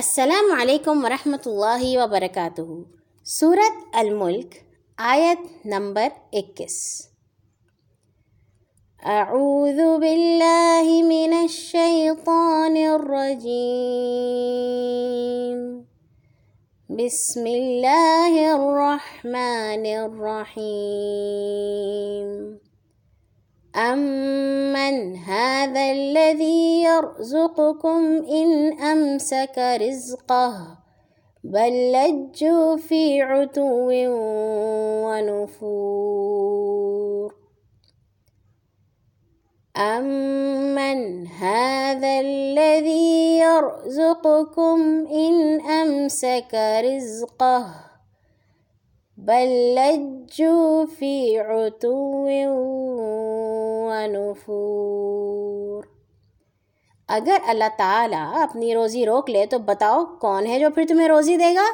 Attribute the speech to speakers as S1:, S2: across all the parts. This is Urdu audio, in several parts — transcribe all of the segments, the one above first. S1: السلام علیکم ورحمۃ اللہ وبرکاتہ صورت الملک آیت نمبر اکیس اعوذ باللہ من الشیطان الرجیم بسم اللہ الرحمن ام هذا الذي يرزقكم إن أمسك رزقه بل لجوا في عتو ونفور أمن هذا الذي يرزقكم إن أمسك رزقه بل بلجوفی تم عتو ونفور اگر اللہ تعالیٰ اپنی روزی روک لے تو بتاؤ کون ہے جو پھر تمہیں روزی دے گا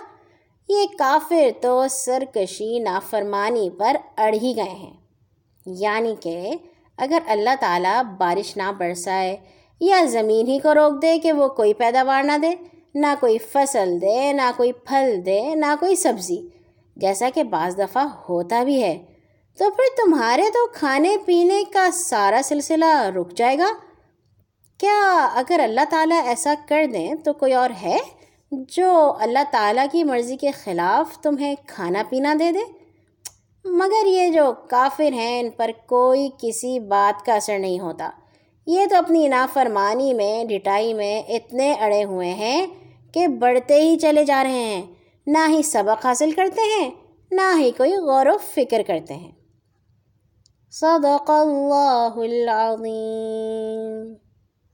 S1: یہ کافر تو سرکشی نافرمانی پر اڑ ہی گئے ہیں یعنی کہ اگر اللہ تعالیٰ بارش نہ برسائے یا زمین ہی کو روک دے کہ وہ کوئی پیداوار نہ دے نہ کوئی فصل دے نہ کوئی پھل دے نہ کوئی سبزی جیسا کہ بعض دفعہ ہوتا بھی ہے تو پھر تمہارے تو کھانے پینے کا سارا سلسلہ رک جائے گا کیا اگر اللہ تعالیٰ ایسا کر دیں تو کوئی اور ہے جو اللہ تعالیٰ کی مرضی کے خلاف تمہیں کھانا پینا دے دے مگر یہ جو کافر ہیں ان پر کوئی کسی بات کا اثر نہیں ہوتا یہ تو اپنی نافرمانی میں ڈٹائی میں اتنے اڑے ہوئے ہیں کہ بڑھتے ہی چلے جا رہے ہیں نہ ہی سبق حاصل کرتے ہیں نہ ہی کوئی غور و فکر کرتے ہیں صدق اللہ العظیم